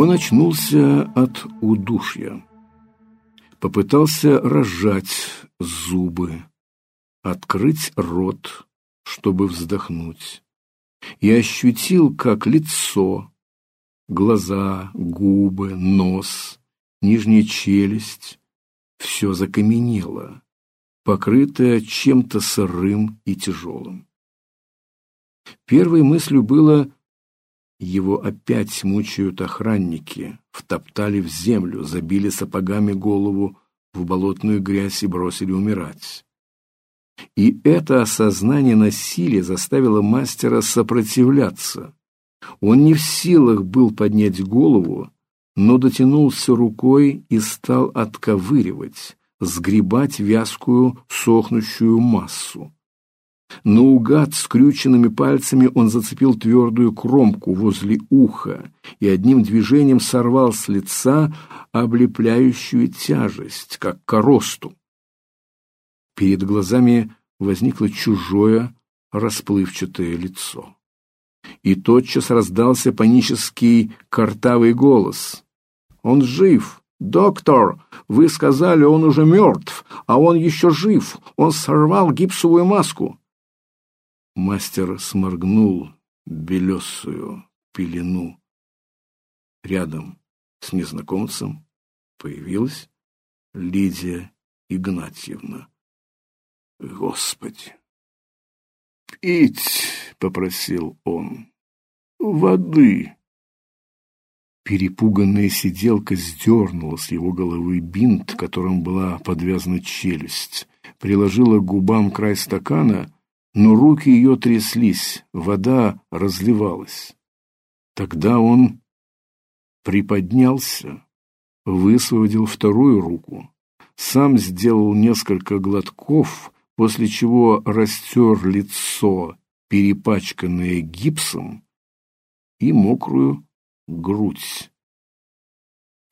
Он очнулся от удушья. Попытался разжать зубы, открыть рот, чтобы вздохнуть. И ощутил, как лицо, глаза, губы, нос, нижняя челюсть — все закаменело, покрытое чем-то сырым и тяжелым. Первой мыслью было его опять мучают охранники, втоптали в землю, забили сапогами голову в болотную грязь и бросили умирать. И это осознание насилия заставило мастера сопротивляться. Он не в силах был поднять голову, но дотянулся рукой и стал отковыривать, сгребать вязкую, сохнущую массу. Наугад скрюченными пальцами он зацепил твердую кромку возле уха и одним движением сорвал с лица облепляющую тяжесть, как коросту. Перед глазами возникло чужое расплывчатое лицо. И тотчас раздался панический картавый голос. «Он жив! Доктор! Вы сказали, он уже мертв, а он еще жив! Он сорвал гипсовую маску!» Мастер сморгнул белесую пелену. Рядом с незнакомцем появилась Лидия Игнатьевна. Господи! «Пить!» — попросил он. «Воды!» Перепуганная сиделка сдернула с его головы бинт, которым была подвязана челюсть, приложила к губам край стакана — но руки ее тряслись, вода разливалась. Тогда он приподнялся, высвободил вторую руку, сам сделал несколько глотков, после чего растер лицо, перепачканное гипсом, и мокрую грудь.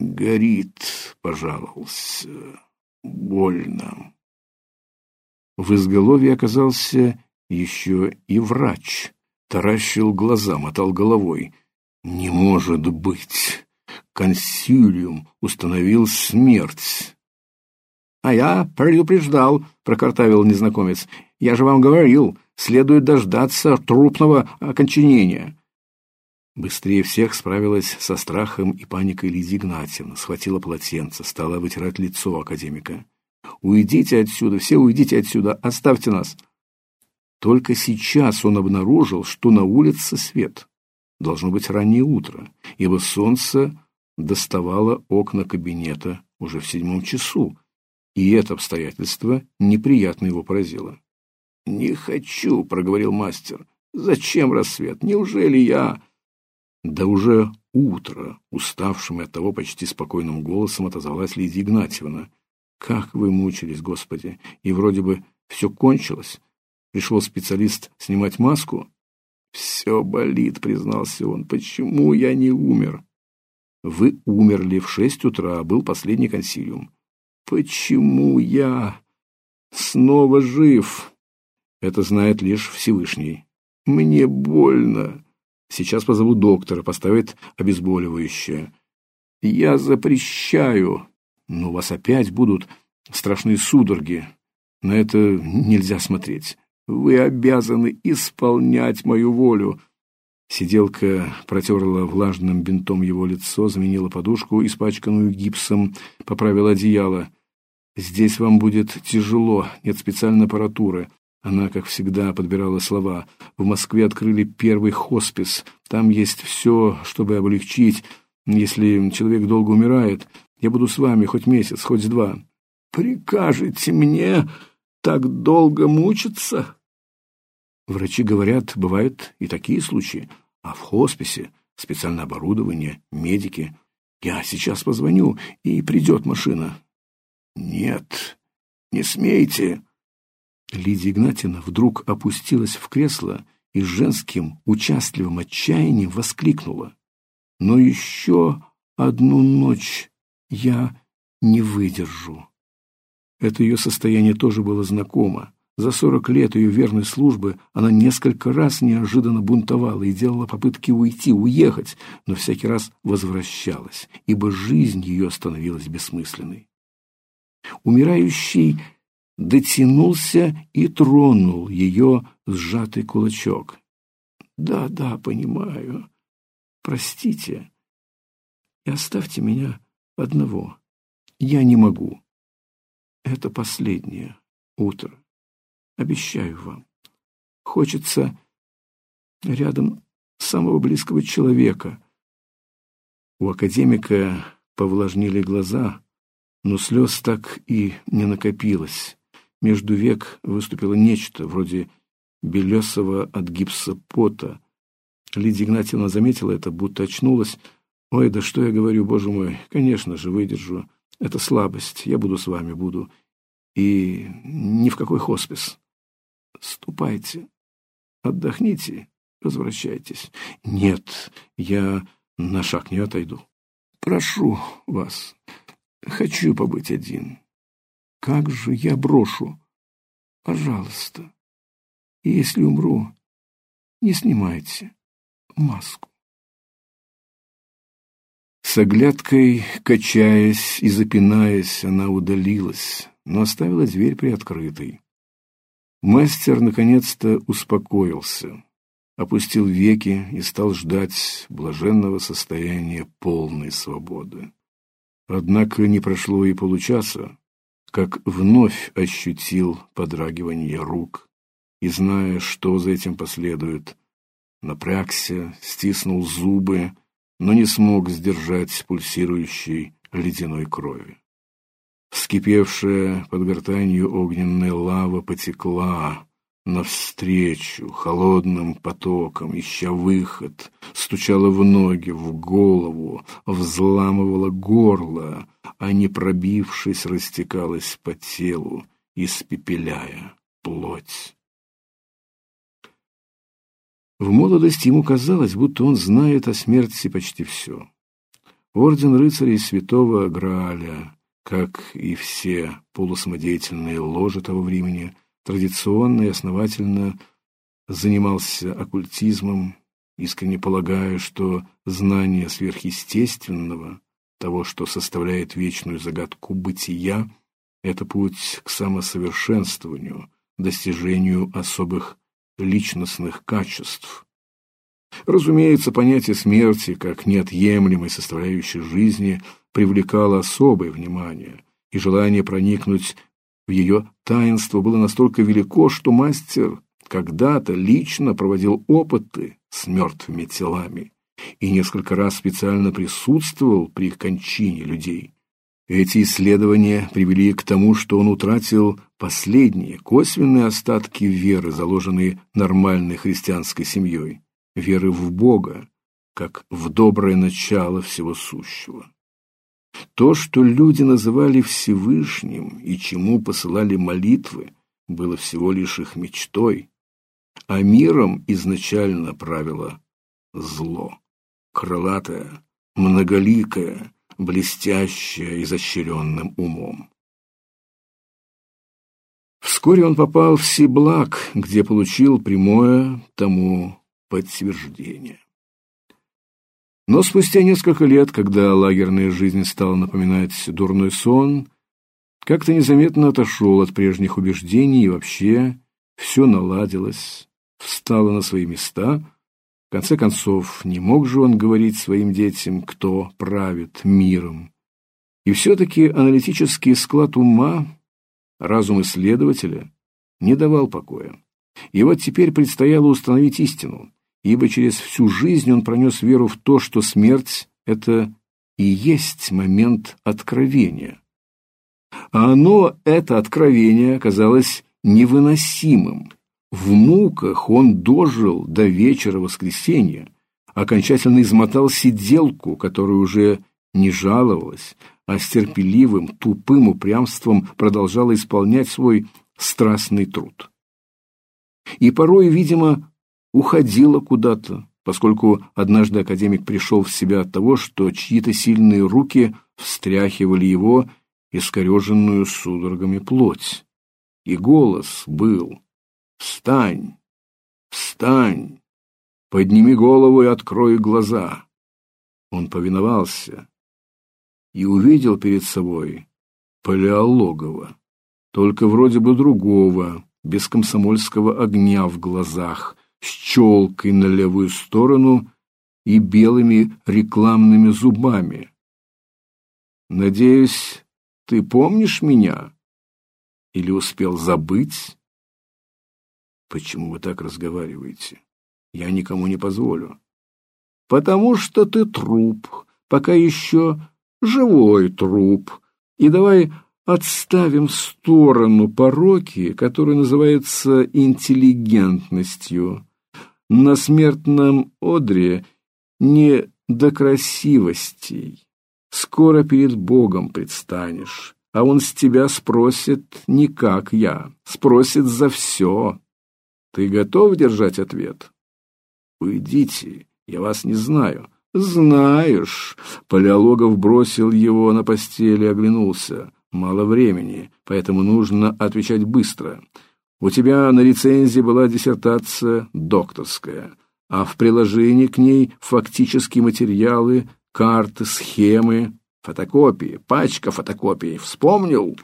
«Горит», — пожаловался, — «больно». В изголовье оказался еще и врач. Таращил глаза, мотал головой. «Не может быть! Консилиум установил смерть!» «А я предупреждал», — прокартавил незнакомец. «Я же вам говорил, следует дождаться трупного окончанения». Быстрее всех справилась со страхом и паникой Лидия Игнатьевна, схватила полотенце, стала вытирать лицо академика. «Уйдите отсюда, все уйдите отсюда, оставьте нас!» Только сейчас он обнаружил, что на улице свет. Должно быть раннее утро, ибо солнце доставало окна кабинета уже в седьмом часу, и это обстоятельство неприятно его поразило. «Не хочу», — проговорил мастер. «Зачем рассвет? Неужели я...» «Да уже утро», — уставшим и оттого почти спокойным голосом отозвалась Лидия Игнатьевна. «Как вы мучились, Господи! И вроде бы все кончилось, Пришел специалист снимать маску. «Все болит», — признался он. «Почему я не умер?» «Вы умерли в шесть утра, был последний консилиум». «Почему я снова жив?» «Это знает лишь Всевышний». «Мне больно». «Сейчас позову доктора, поставит обезболивающее». «Я запрещаю». «Но у вас опять будут страшные судороги. На это нельзя смотреть». Вы обязаны исполнять мою волю. Сиделка протерла влажным бинтом его лицо, заменила подушку, испачканную гипсом, поправила одеяло. «Здесь вам будет тяжело, нет специальной аппаратуры». Она, как всегда, подбирала слова. «В Москве открыли первый хоспис. Там есть все, чтобы облегчить. Если человек долго умирает, я буду с вами хоть месяц, хоть два». «Прикажете мне так долго мучиться?» Врачи говорят, бывают и такие случаи, а в хосписе специальное оборудование, медики. Я сейчас позвоню, и придет машина. Нет, не смейте. Лидия Игнатьевна вдруг опустилась в кресло и с женским участливым отчаянием воскликнула. Но еще одну ночь я не выдержу. Это ее состояние тоже было знакомо. За сорок лет ее верной службы она несколько раз неожиданно бунтовала и делала попытки уйти, уехать, но всякий раз возвращалась, ибо жизнь ее становилась бессмысленной. Умирающий дотянулся и тронул ее сжатый кулачок. «Да, да, понимаю. Простите. И оставьте меня одного. Я не могу. Это последнее утро. Обещаю вам. Хочется рядом самого близкого человека. У академика повлажнили глаза, но слез так и не накопилось. Между век выступило нечто вроде белесого от гипса пота. Лидия Игнатьевна заметила это, будто очнулась. «Ой, да что я говорю, боже мой, конечно же, выдержу. Это слабость, я буду с вами, буду. И ни в какой хоспис. Ступайте, отдохните, возвращайтесь. Нет, я на шаг не отойду. Прошу вас, хочу побыть один. Как же я брошу? Пожалуйста. Если умру, не снимайте маску. С оглядкой, качаясь и запинаясь, она удалилась, но оставила дверь приоткрытой. Мастер наконец-то успокоился, опустил веки и стал ждать блаженного состояния полной свободы. Однако не прошло и получаса, как вновь ощутил подрагивание рук и, зная, что за этим последует, напрягся, стиснул зубы, но не смог сдержать пульсирующей ледяной крови. Вскипевшая под гортанью огненная лава потекла навстречу холодным потоком, ища выход, стучала в ноги, в голову, взламывала горло, а не пробившись, растекалась по телу, испепеляя плоть. В молодости ему казалось, будто он знает о смерти почти все. Орден рыцарей святого Грааля, как и все полусамодеятельные ложи того времени, традиционно и основательно занимался оккультизмом, искренне полагая, что знание сверхъестественного, того, что составляет вечную загадку бытия, это путь к самосовершенствованию, достижению особых личностных качеств. Разумеется, понятие смерти как неотъемлемой составляющей жизни привлекало особое внимание, и желание проникнуть в ее таинство было настолько велико, что мастер когда-то лично проводил опыты с мертвыми телами и несколько раз специально присутствовал при их кончине людей. Эти исследования привели к тому, что он утратил последние косвенные остатки веры, заложенные нормальной христианской семьей, веры в Бога, как в доброе начало всего сущего. То, что люди называли Всевышним и чему посылали молитвы, было всего лишь их мечтой, а миром изначально правило зло, крылатое, многоликое, блестящее изощренным умом. Вскоре он попал в Сиблак, где получил прямое тому подтверждение. Но спустя несколько лет, когда лагерная жизнь стала напоминать дурной сон, как-то незаметно отошел от прежних убеждений и вообще все наладилось, встало на свои места. В конце концов, не мог же он говорить своим детям, кто правит миром. И все-таки аналитический склад ума, разум исследователя, не давал покоя. И вот теперь предстояло установить истину ибо через всю жизнь он пронес веру в то, что смерть — это и есть момент откровения. А оно, это откровение, оказалось невыносимым. В муках он дожил до вечера воскресенья, окончательно измотал сиделку, которая уже не жаловалась, а с терпеливым, тупым упрямством продолжала исполнять свой страстный труд. И порой, видимо, уходила куда-то, поскольку однажды академик пришел в себя от того, что чьи-то сильные руки встряхивали его искореженную судорогами плоть. И голос был «Встань! Встань! Подними голову и открой глаза!» Он повиновался и увидел перед собой Палеологова, только вроде бы другого, без комсомольского огня в глазах, с челкой на левую сторону и белыми рекламными зубами. Надеюсь, ты помнишь меня? Или успел забыть? Почему вы так разговариваете? Я никому не позволю. Потому что ты труп, пока еще живой труп. И давай отставим в сторону пороки, которые называются интеллигентностью. На смертном одре не до красивостей. Скоро перед Богом предстанешь, а он с тебя спросит не как я, спросит за все. Ты готов держать ответ? Уйдите, я вас не знаю. Знаешь. Палеологов бросил его на постель и оглянулся. Мало времени, поэтому нужно отвечать быстро. У тебя на рецензии была диссертация докторская, а в приложении к ней фактические материалы, карты, схемы, фотокопии, пачка фотокопий. Вспомнил?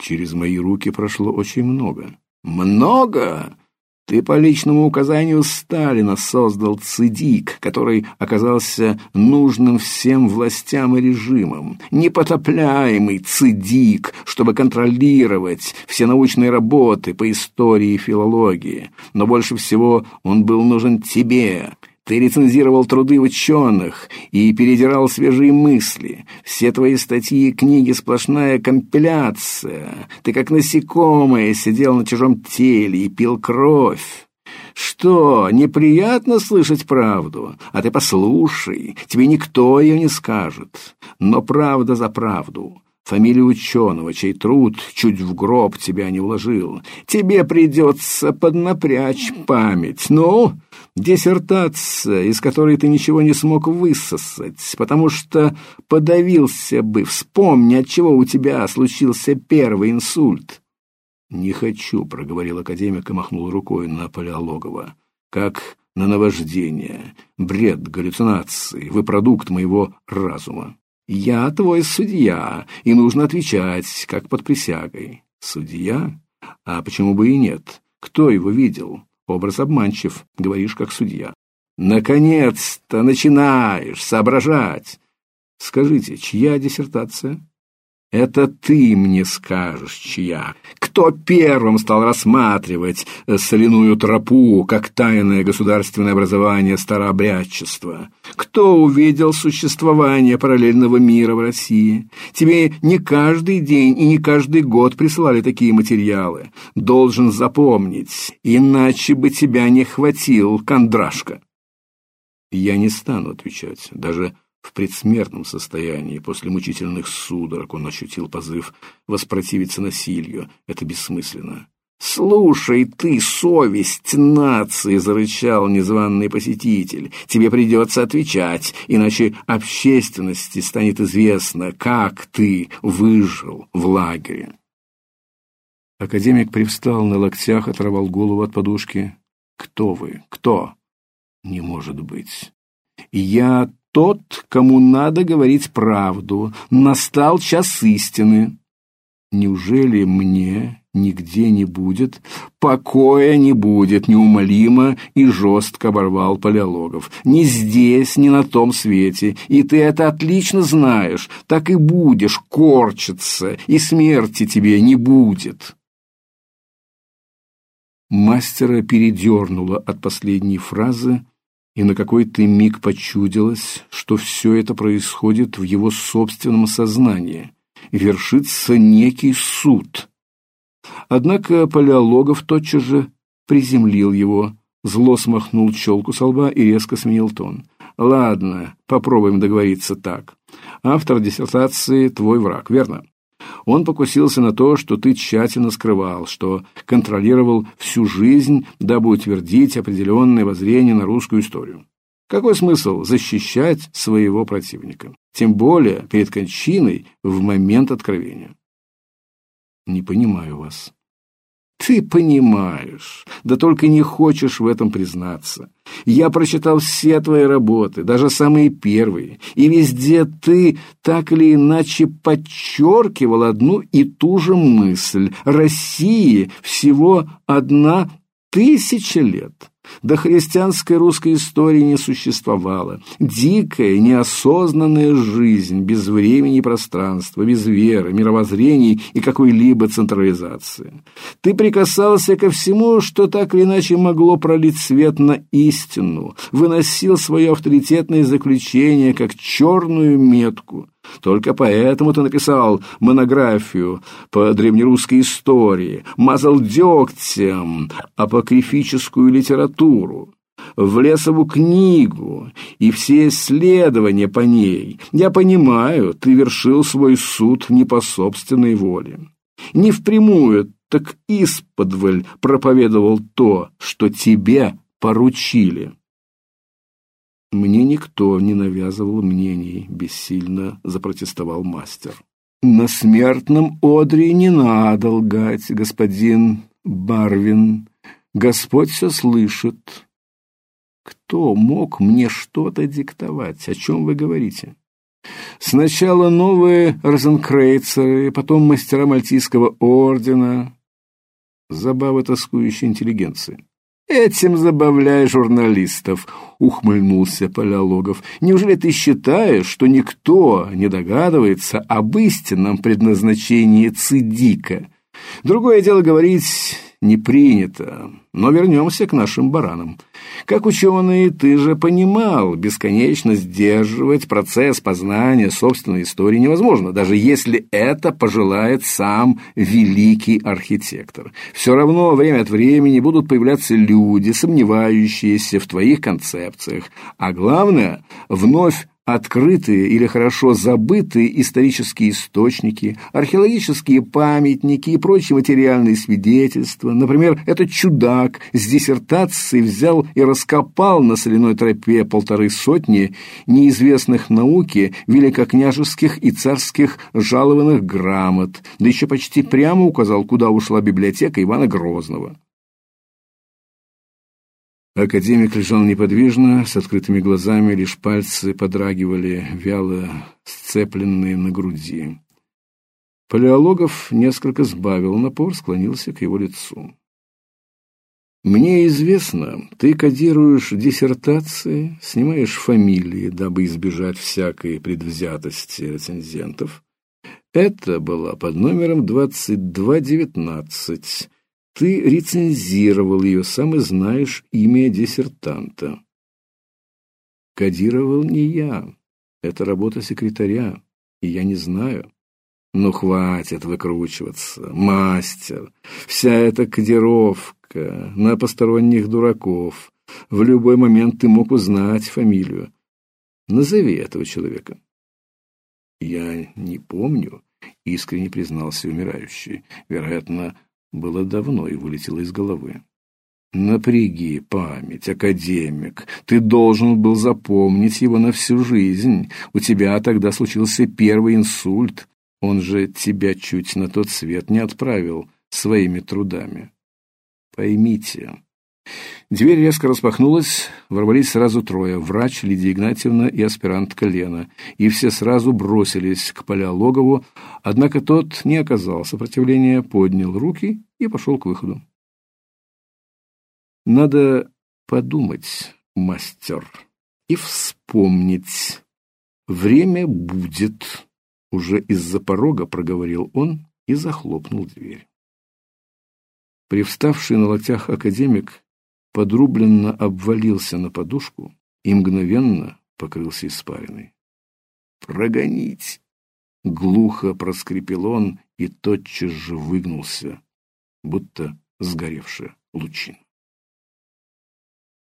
Через мои руки прошло очень много. Много? Ты по личному указанию Сталина создал ЦИДИК, который оказался нужным всем властям и режимам. Непотопляемый ЦИДИК, чтобы контролировать все научные работы по истории и филологии. Но больше всего он был нужен тебе, ты рецензировал труды ученых и передирал свежие мысли. Все твои статьи и книги сплошная компиляция. Ты как насекомое сидел на чужом теле и пил кровь. Что, неприятно слышать правду? А ты послушай, тебе никто ее не скажет. Но правда за правду. Фамилию ученого, чей труд чуть в гроб тебя не уложил. Тебе придется поднапрячь память. Ну, диссертация, из которой ты ничего не смог высосать, потому что подавился бы. Вспомни, от чего у тебя случился первый инсульт. Не хочу, проговорил академик и махнул рукой на Палеологова. Как на наваждение, бред, галлюцинации, вы продукт моего разума. Я твой судья, и нужно отвечать, как под присягой. Судья? А почему бы и нет? Кто его видел? Образ обманчив, говоришь как судья. Наконец-то начинаешь соображать. Скажите, чья диссертация? Это ты мне скажешь, чья. Кто первым стал рассматривать э, соляную тропу как тайное государственное образование старообрядчества? Кто увидел существование параллельного мира в России? Тебе не каждый день и не каждый год присылали такие материалы. Должен запомнить, иначе бы тебя не хватил, кондрашка. Я не стану отвечать, даже в предсмертном состоянии, после мучительных судорог, он ощутил позыв воспротивиться насилию. Это бессмысленно. «Слушай ты, совесть нации!» — зарычал незваный посетитель. «Тебе придется отвечать, иначе общественности станет известно, как ты выжил в лагере». Академик привстал на локтях, оторвал голову от подушки. «Кто вы? Кто?» «Не может быть. Я тот, кому надо говорить правду. Настал час истины. Неужели мне нигде не будет, покоя не будет, неумолимо и жестко оборвал Палеологов. Ни здесь, ни на том свете, и ты это отлично знаешь, так и будешь корчиться, и смерти тебе не будет. Мастера передернуло от последней фразы, и на какой-то миг почудилось, что все это происходит в его собственном сознании, вершится некий суд. Однако Палеологов тотчас же приземлил его, зло смахнул челку со лба и резко сменил тон. «Ладно, попробуем договориться так. Автор диссертации – твой враг, верно?» Он покусился на то, что ты тщательно скрывал, что контролировал всю жизнь, дабы утвердить определенное воззрение на русскую историю. Какой смысл защищать своего противника? Тем более перед кончиной в момент откровения. Не понимаю вас. Ты понимаешь, да только не хочешь в этом признаться. Я прочитал все твои работы, даже самые первые, и везде ты так или иначе подчеркивал одну и ту же мысль. России всего одна тысяча лет. До христианской русской истории не существовало. Дикая, неосознанная жизнь, без времени и пространства, без веры, мировоззрений и какой-либо централизации. Ты прикасался ко всему, что так или иначе могло пролить свет на истину, выносил свое авторитетное заключение как черную метку, только поэтому ты написал монографию по древнерусской истории, мазал дегтем апокрифическую литературу, влесову книгу и все исследования по ней. Я понимаю, ты вершил свой суд не по собственной воле. Не впрямую, так исподволь проповедовал то, что тебе поручили. Мне никто не навязывал мнений, бессильно запротестовал мастер. На смертном одре не надо лгать, господин Барвин. Господь все слышит. Кто мог мне что-то диктовать? О чем вы говорите? Сначала новые розенкрейцеры, потом мастера Мальтийского ордена. Забавы тоскующей интеллигенции. Этим забавляй журналистов, ухмыльнулся Палеологов. Неужели ты считаешь, что никто не догадывается об истинном предназначении цидика? Другое дело говорить не принято. Но вернемся к нашим баранам. Как ученый, ты же понимал, бесконечно сдерживать процесс познания собственной истории невозможно, даже если это пожелает сам великий архитектор. Все равно время от времени будут появляться люди, сомневающиеся в твоих концепциях, а главное, вновь открытые или хорошо забытые исторические источники, археологические памятники и прочие материальные свидетельства. Например, этот чудак с диссертацией взял и раскопал на соляной тропе полторы сотни неизвестных науке великокняжеских и царских жалованных грамот, да еще почти прямо указал, куда ушла библиотека Ивана Грозного. Академик лежал неподвижно, с открытыми глазами, лишь пальцы подрагивали, вяло сцепленные на груди. Палеологов несколько сбавил напор, склонился к его лицу. Мне известно, ты кодируешь диссертации, снимаешь фамилии, дабы избежать всякой предвзятости рецензентов. Это была под номером 2219 ты рецензировал ее, сам и знаешь имя диссертанта. Кодировал не я. Это работа секретаря, и я не знаю. Ну, хватит выкручиваться, мастер. Вся эта кодировка на посторонних дураков. В любой момент ты мог узнать фамилию. Назови этого человека. Я не помню, искренне признался умирающий. Вероятно, было давно и вылетело из головы. Напряги память, академик. Ты должен был запомнить его на всю жизнь. У тебя тогда случился первый инсульт. Он же тебя чуть на тот свет не отправил своими трудами. Поймите, Дверь резко распахнулась, ворвались сразу трое: врач Лидия Игнатьевна и аспирантка Лена, и все сразу бросились к Палеологову, однако тот не оказал сопротивления, поднял руки и пошел к выходу. Надо подумать, мастер, и вспомнить. Время будет, уже из-за порога проговорил он и захлопнул дверь. Привставший на локтях академик подрубленно обвалился на подушку и мгновенно покрылся испариной. «Прогонить!» — глухо проскрипел он и тотчас же выгнулся, будто сгоревшая лучина.